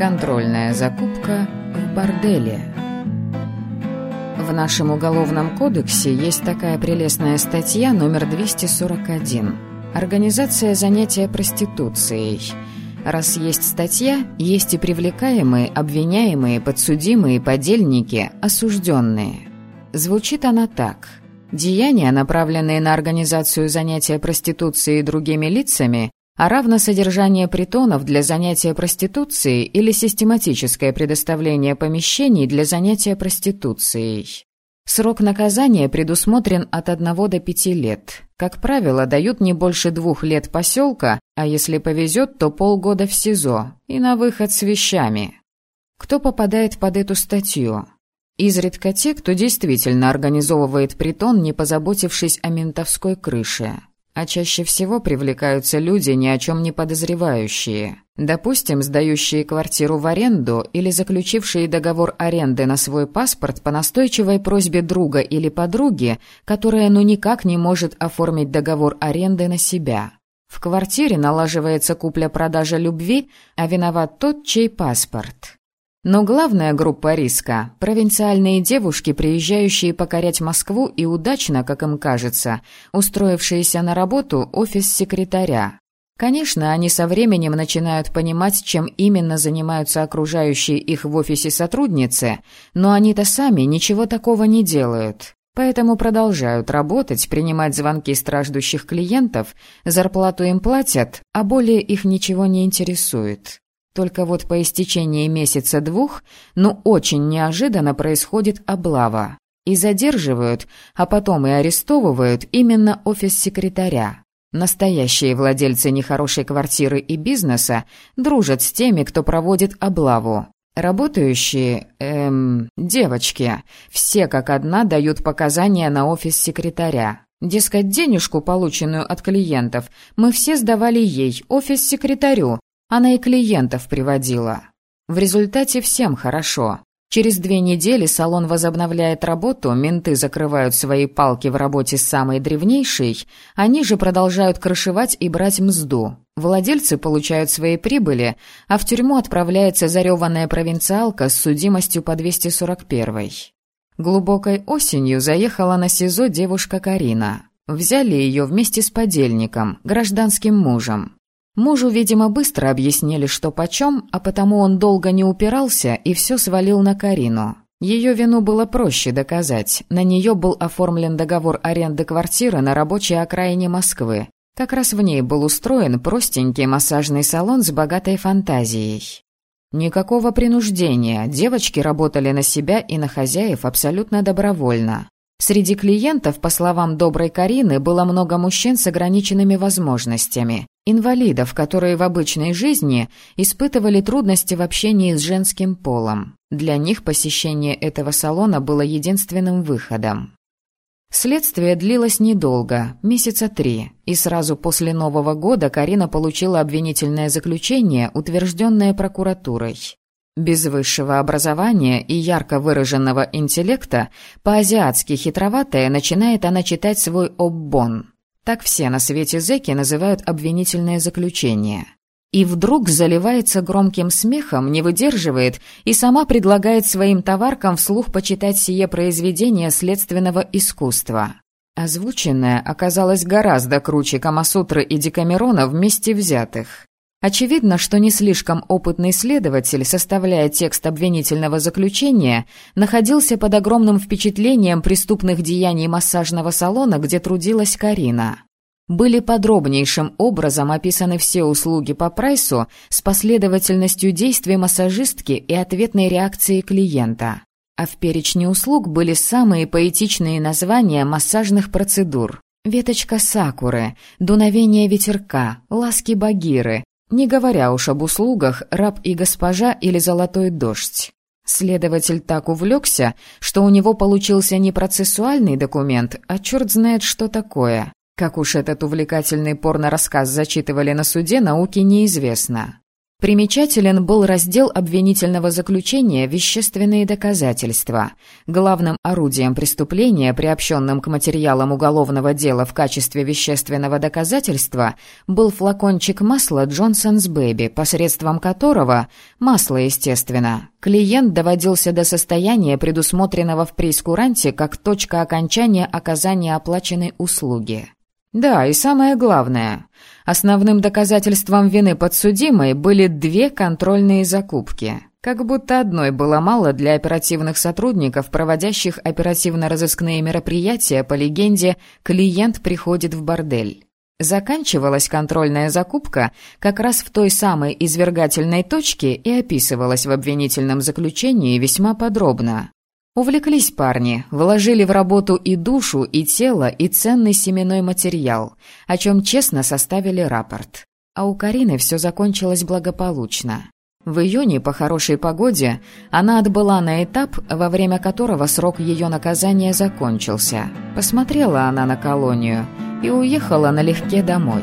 Контрольная закупка в борделе. В нашем уголовном кодексе есть такая прелестная статья номер 241. Организация занятия проституцией. Раз есть статья, есть и привлекаемые, обвиняемые, подсудимые, подельники, осужденные. Звучит она так. Деяния, направленные на организацию занятия проституцией другими лицами, а равно содержание притонов для занятия проституцией или систематическое предоставление помещений для занятия проституцией. Срок наказания предусмотрен от 1 до 5 лет. Как правило, дают не больше двух лет поселка, а если повезет, то полгода в СИЗО и на выход с вещами. Кто попадает под эту статью? Изредка те, кто действительно организовывает притон, не позаботившись о ментовской крыше. А чаще всего привлекаются люди, ни о чем не подозревающие. Допустим, сдающие квартиру в аренду или заключившие договор аренды на свой паспорт по настойчивой просьбе друга или подруги, которая ну никак не может оформить договор аренды на себя. В квартире налаживается купля-продажа любви, а виноват тот, чей паспорт. Но главная группа риска – провинциальные девушки, приезжающие покорять Москву и удачно, как им кажется, устроившиеся на работу офис секретаря. Конечно, они со временем начинают понимать, чем именно занимаются окружающие их в офисе сотрудницы, но они-то сами ничего такого не делают. Поэтому продолжают работать, принимать звонки страждущих клиентов, зарплату им платят, а более их ничего не интересует. Только вот по истечении месяца-двух, ну очень неожиданно происходит облава. И задерживают, а потом и арестовывают именно офис секретаря. Настоящие владельцы нехорошей квартиры и бизнеса дружат с теми, кто проводит облаву. Работающие, эм, девочки, все как одна дают показания на офис секретаря. Дескать, денежку, полученную от клиентов, мы все сдавали ей, офис-секретарю, она и клиентов приводила. В результате всем хорошо. Через две недели салон возобновляет работу, менты закрывают свои палки в работе с самой древнейшей, они же продолжают крышевать и брать мзду. Владельцы получают свои прибыли, а в тюрьму отправляется зареванная провинциалка с судимостью по 241 Глубокой осенью заехала на СИЗО девушка Карина. Взяли ее вместе с подельником, гражданским мужем. Мужу, видимо, быстро объяснили, что почем, а потому он долго не упирался и все свалил на Карину. Ее вину было проще доказать. На нее был оформлен договор аренды квартиры на рабочей окраине Москвы. Как раз в ней был устроен простенький массажный салон с богатой фантазией. Никакого принуждения, девочки работали на себя и на хозяев абсолютно добровольно. Среди клиентов, по словам доброй Карины, было много мужчин с ограниченными возможностями. Инвалидов, которые в обычной жизни испытывали трудности в общении с женским полом. Для них посещение этого салона было единственным выходом. Следствие длилось недолго, месяца три, и сразу после Нового года Карина получила обвинительное заключение, утвержденное прокуратурой. Без высшего образования и ярко выраженного интеллекта, по-азиатски хитроватая, начинает она читать свой оббон. Так все на свете зэки называют обвинительное заключение. И вдруг заливается громким смехом, не выдерживает и сама предлагает своим товаркам вслух почитать сие произведение следственного искусства. Озвученное оказалось гораздо круче Камасутры и Декамерона вместе взятых. Очевидно, что не слишком опытный следователь, составляя текст обвинительного заключения, находился под огромным впечатлением преступных деяний массажного салона, где трудилась Карина. Были подробнейшим образом описаны все услуги по прайсу с последовательностью действий массажистки и ответной реакции клиента. А в перечне услуг были самые поэтичные названия массажных процедур. Веточка сакуры, дуновение ветерка, ласки багиры, не говоря уж об услугах «раб и госпожа» или «золотой дождь». Следователь так увлекся, что у него получился не процессуальный документ, а черт знает что такое. Как уж этот увлекательный порно-рассказ зачитывали на суде, науке неизвестно. Примечателен был раздел обвинительного заключения «Вещественные доказательства». Главным орудием преступления, приобщенным к материалам уголовного дела в качестве вещественного доказательства, был флакончик масла «Джонсонс Бэби», посредством которого, масло, естественно, клиент доводился до состояния, предусмотренного в прейскуранте как точка окончания оказания оплаченной услуги. Да, и самое главное, основным доказательством вины подсудимой были две контрольные закупки. Как будто одной было мало для оперативных сотрудников, проводящих оперативно-розыскные мероприятия, по легенде «клиент приходит в бордель». Заканчивалась контрольная закупка как раз в той самой извергательной точке и описывалась в обвинительном заключении весьма подробно. Увлеклись парни, вложили в работу и душу, и тело, и ценный семенной материал, о чем честно составили рапорт. А у Карины все закончилось благополучно. В июне, по хорошей погоде, она отбыла на этап, во время которого срок ее наказания закончился. Посмотрела она на колонию и уехала налегке домой.